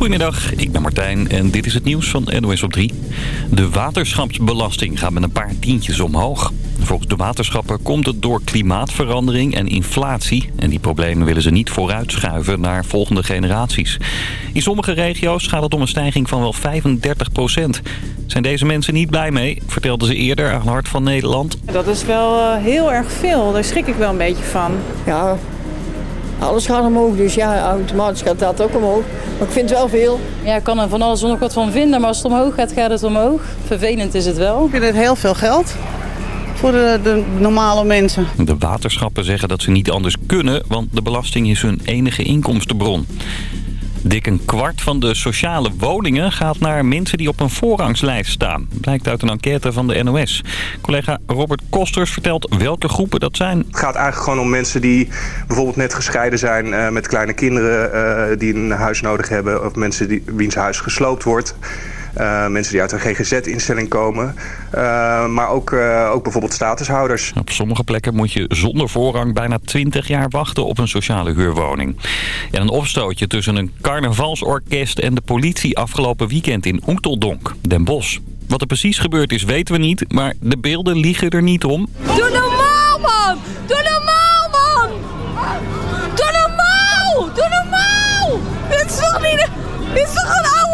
Goedemiddag, ik ben Martijn en dit is het nieuws van NOS op 3. De waterschapsbelasting gaat met een paar tientjes omhoog. Volgens de waterschappen komt het door klimaatverandering en inflatie. En die problemen willen ze niet vooruitschuiven naar volgende generaties. In sommige regio's gaat het om een stijging van wel 35 procent. Zijn deze mensen niet blij mee, vertelden ze eerder aan Hart van Nederland. Dat is wel eh, heel erg veel, daar schrik ik wel een beetje van. Ja, alles gaat omhoog, dus ja, automatisch gaat dat ook omhoog. Maar ik vind het wel veel. Ja, ik kan er van alles nog wat van vinden, maar als het omhoog gaat, gaat het omhoog. Vervelend is het wel. Ik vind het heel veel geld voor de, de normale mensen. De waterschappen zeggen dat ze niet anders kunnen, want de belasting is hun enige inkomstenbron. Dik een kwart van de sociale woningen gaat naar mensen die op een voorrangslijst staan. Blijkt uit een enquête van de NOS. Collega Robert Kosters vertelt welke groepen dat zijn. Het gaat eigenlijk gewoon om mensen die bijvoorbeeld net gescheiden zijn uh, met kleine kinderen uh, die een huis nodig hebben. Of mensen die, wiens huis gesloopt wordt. Uh, mensen die uit een GGZ-instelling komen. Uh, maar ook, uh, ook bijvoorbeeld statushouders. Op sommige plekken moet je zonder voorrang bijna 20 jaar wachten op een sociale huurwoning. En een opstootje tussen een carnavalsorkest en de politie afgelopen weekend in Oenteldonk, Den Bosch. Wat er precies gebeurd is weten we niet, maar de beelden liegen er niet om. Doe normaal man! Doe normaal man! Doe normaal! Doe normaal! Dit is toch niet... Dit is toch een oude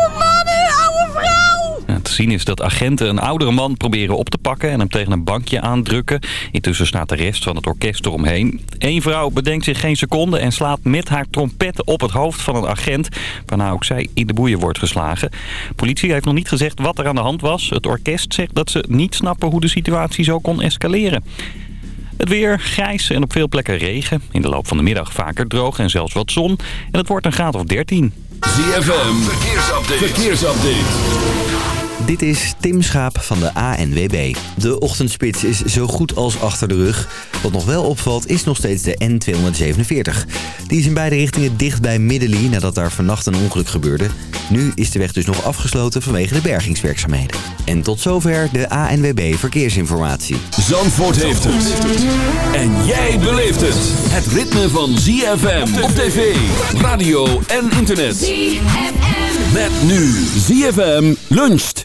vrouw? Ja, te zien is dat agenten een oudere man proberen op te pakken en hem tegen een bankje aandrukken. Intussen staat de rest van het orkest eromheen. Eén vrouw bedenkt zich geen seconde en slaat met haar trompet op het hoofd van een agent. Waarna ook zij in de boeien wordt geslagen. Politie heeft nog niet gezegd wat er aan de hand was. Het orkest zegt dat ze niet snappen hoe de situatie zo kon escaleren. Het weer grijs en op veel plekken regen. In de loop van de middag vaker droog en zelfs wat zon. En het wordt een graad of 13. ZFM, verkeersupdate. verkeersupdate. Dit is Tim Schaap van de ANWB. De ochtendspits is zo goed als achter de rug. Wat nog wel opvalt is nog steeds de N247. Die is in beide richtingen dicht bij Middelie nadat daar vannacht een ongeluk gebeurde. Nu is de weg dus nog afgesloten vanwege de bergingswerkzaamheden. En tot zover de ANWB Verkeersinformatie. Zandvoort heeft het. En jij beleeft het. Het ritme van ZFM op tv, radio en internet. ZFM. Met nu ZFM luncht.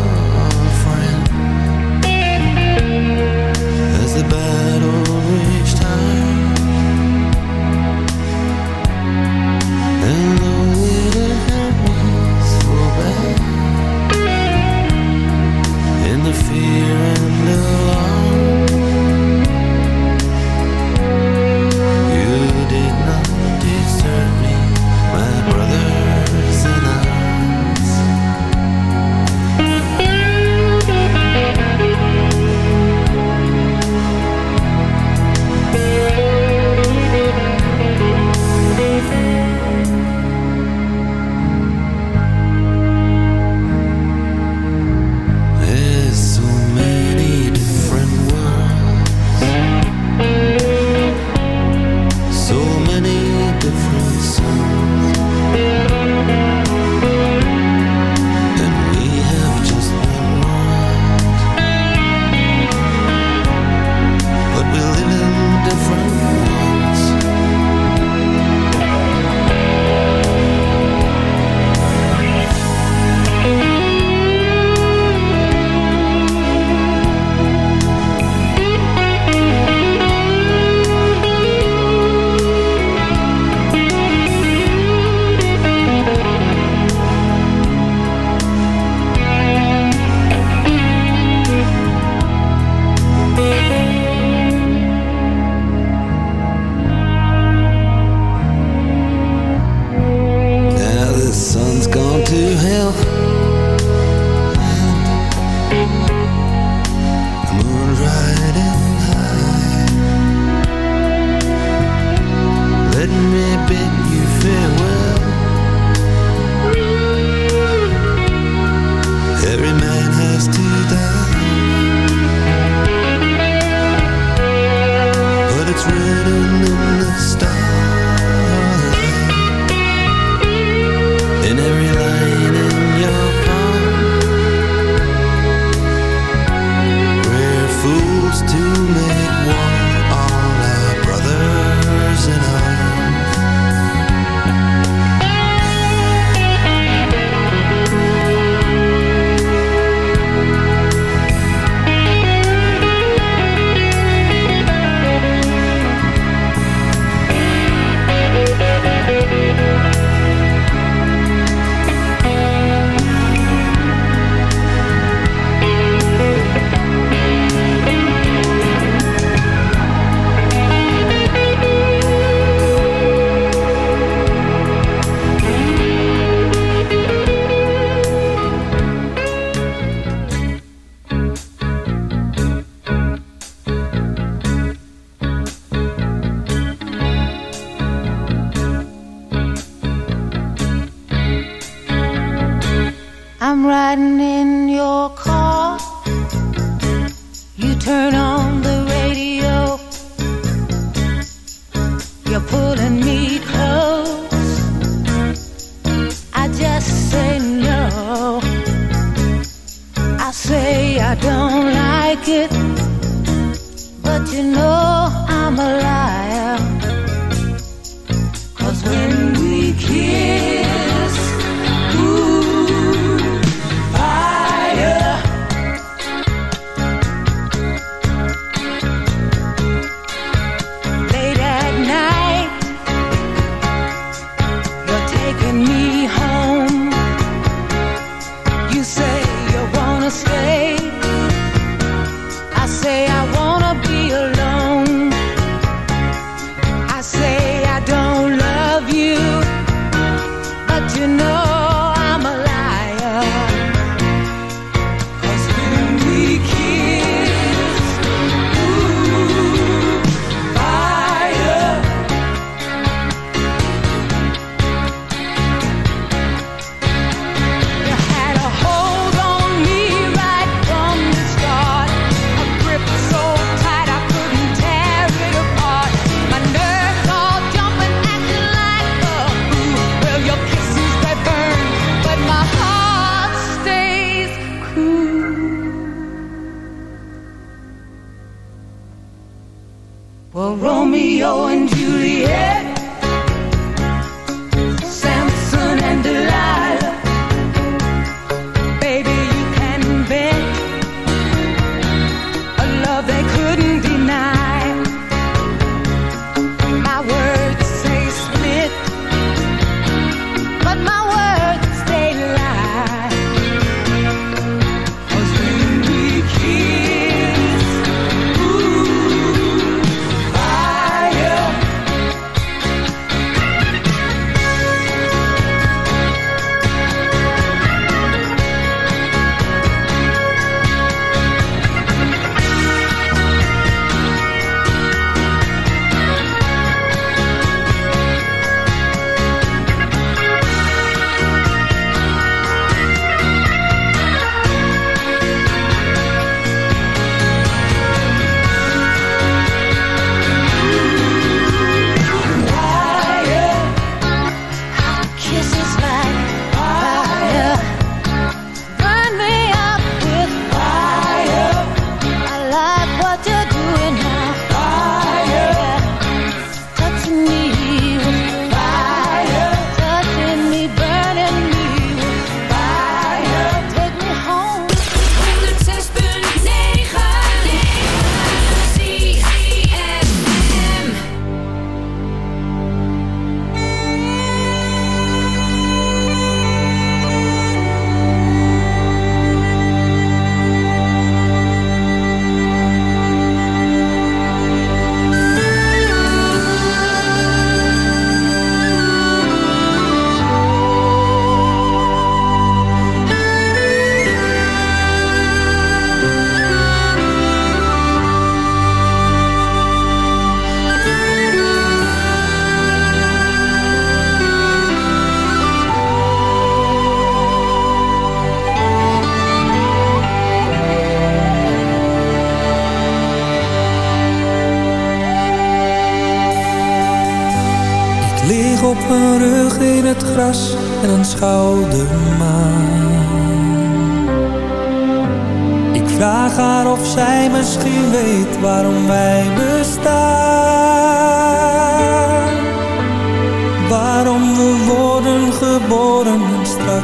Romeo oh, and Juliet.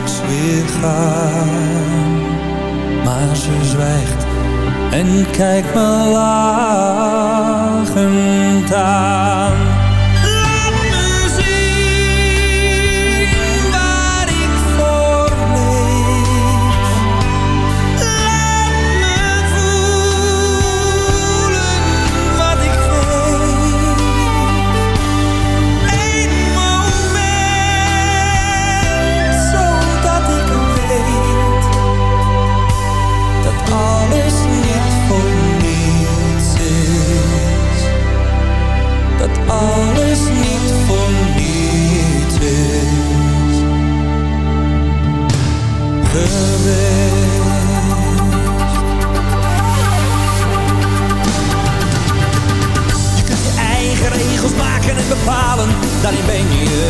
straks weer gaan. Maar ze zwijgt en kijkt me laag.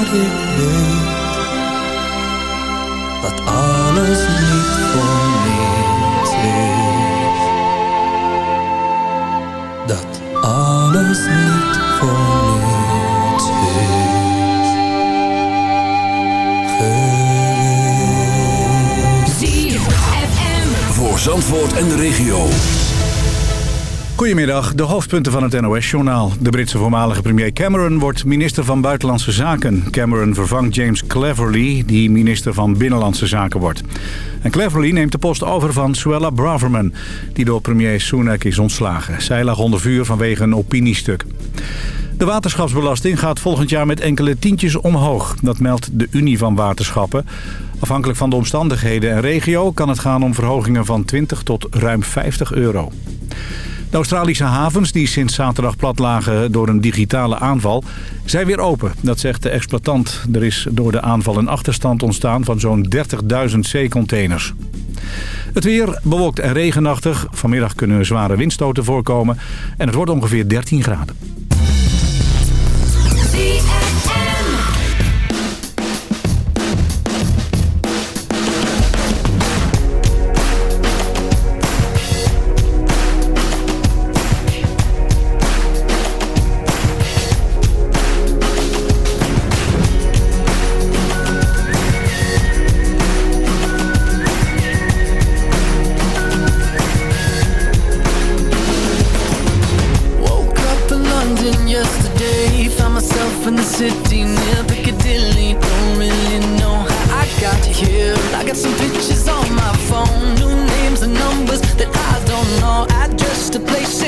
Zodat ik weet dat alles niet voor niets is. Dat alles niet voor niets is. ZFM. Voor Zandvoort en de regio. Goedemiddag, de hoofdpunten van het NOS-journaal. De Britse voormalige premier Cameron wordt minister van Buitenlandse Zaken. Cameron vervangt James Cleverly, die minister van Binnenlandse Zaken wordt. En Cleverly neemt de post over van Suella Braverman... die door premier Sunak is ontslagen. Zij lag onder vuur vanwege een opiniestuk. De waterschapsbelasting gaat volgend jaar met enkele tientjes omhoog. Dat meldt de Unie van Waterschappen. Afhankelijk van de omstandigheden en regio kan het gaan om verhogingen van 20 tot ruim 50 euro. De Australische havens, die sinds zaterdag plat lagen door een digitale aanval, zijn weer open. Dat zegt de exploitant. Er is door de aanval een achterstand ontstaan van zo'n 30.000 zeecontainers. Het weer bewolkt en regenachtig. Vanmiddag kunnen zware windstoten voorkomen en het wordt ongeveer 13 graden.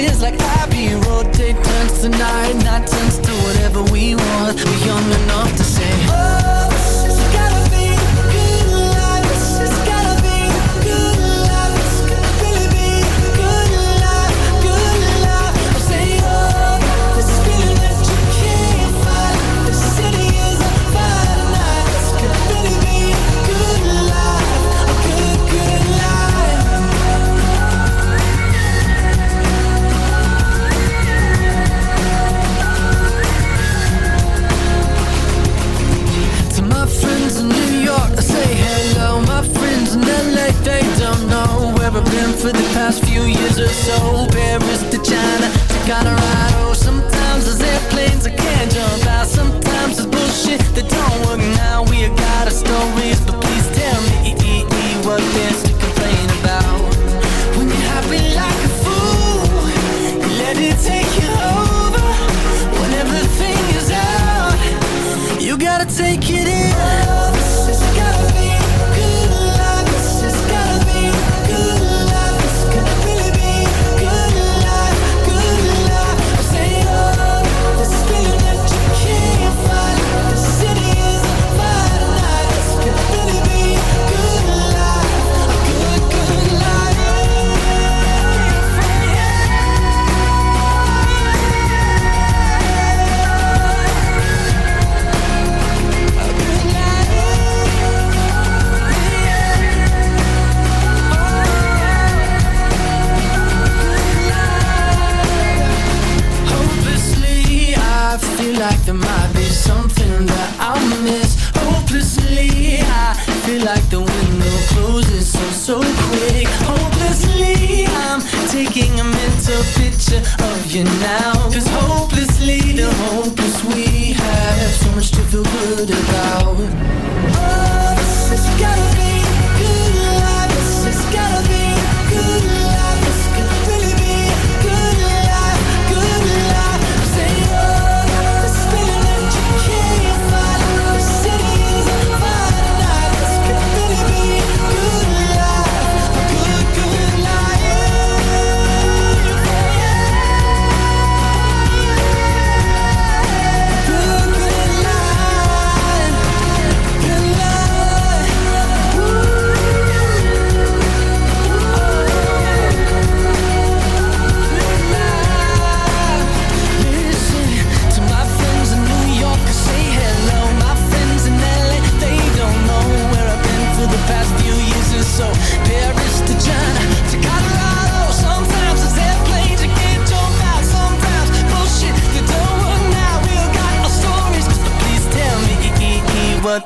feels like happy rotate turns tonight. night, not turns to whatever we want. We're young enough you now.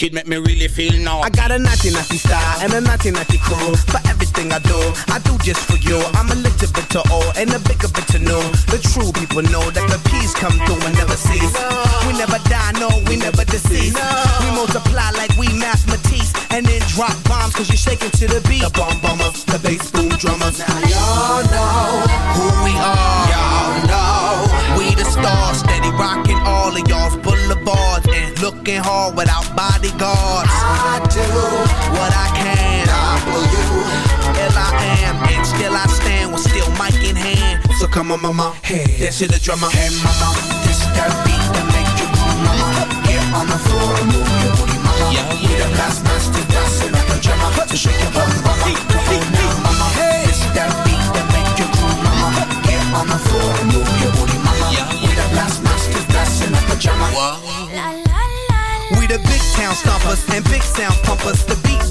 kid make me really feel now. I got a natty natty star and a natty natty hand. So come on, mama, hey, dance to the drummer. Hey, mama, this that beat that make you move, mama. Get on the floor and move your booty, mama. Yeah, we the blast masters dancing like a drummer. So shake your bum, mama. Come on now, mama. This that beat that make you groove, mama. Get on the floor and move your booty, mama. Yeah, we the blast masters dancing like a drummer. We the big town stompers and big sound pumpers. The beat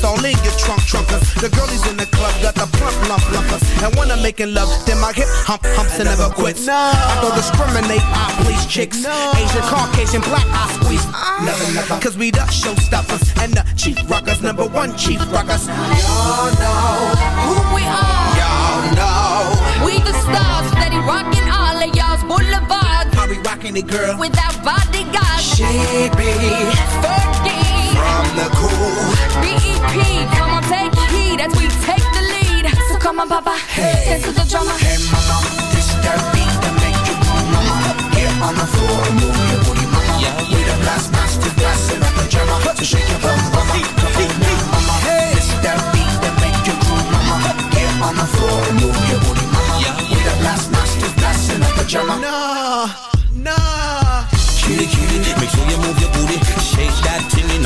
bumps all in your trunk trunkers. The girlies in the club got the plump lump lumpers. And when I'm making love, then my hip hump humps and never quits. No. I don't discriminate, I please chicks. No. Asian, Caucasian, black, I squeeze. Never, never. Cause we the showstoppers and the chief rockers, number one chief rockers. Y'all know who we are. Y'all know We the stars, steady rocking all of y'all's boulevards. how we rocking it, girl. Without bodyguards. She be Fergie. From the cool. BEP, come on, take heed as we take the lead. So come on, Papa, dance to the drummer. Hey, mama, this that beat that make you move, mama. Get on the floor and move your booty, mama. We the blast masters blasting up the drummer. So shake your bum, mama. Come on now, mama. This that beat that make you groove, mama. Get on the floor and move your booty, mama. We the blast masters blasting up the drummer. Nah, nah. Cutie, cutie, make sure you move your booty. Shake that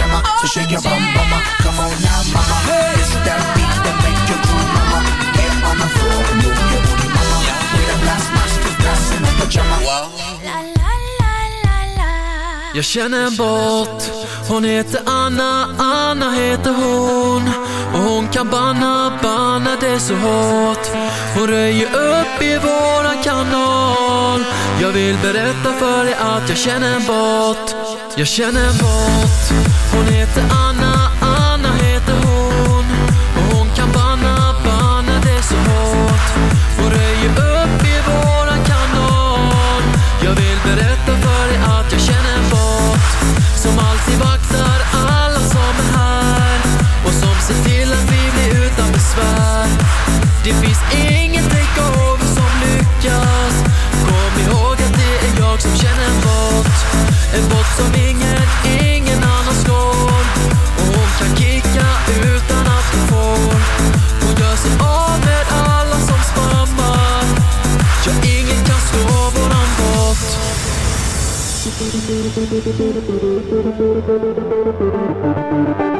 Pajama. So shake your bum, mama. Come on now, mama. It's that beat that make you groove, mama. Get on the floor and move your booty, mama. With a blast masters blasting a pajama wow. Jag känner en bot Hon heter Anna, Anna heter hon Och hon kan banna, banna det så hårt Hon röjer upp i våran kanal Jag vill berätta för dig att jag känner bort. Jag känner bort. Hon heter Anna Thank you.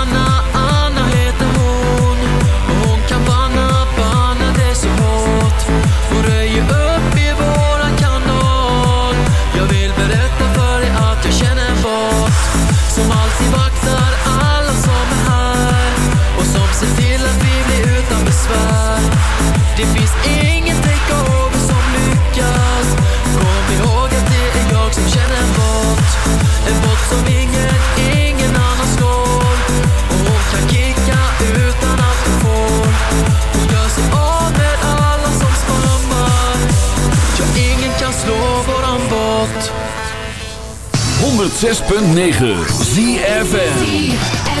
106.9 ZFN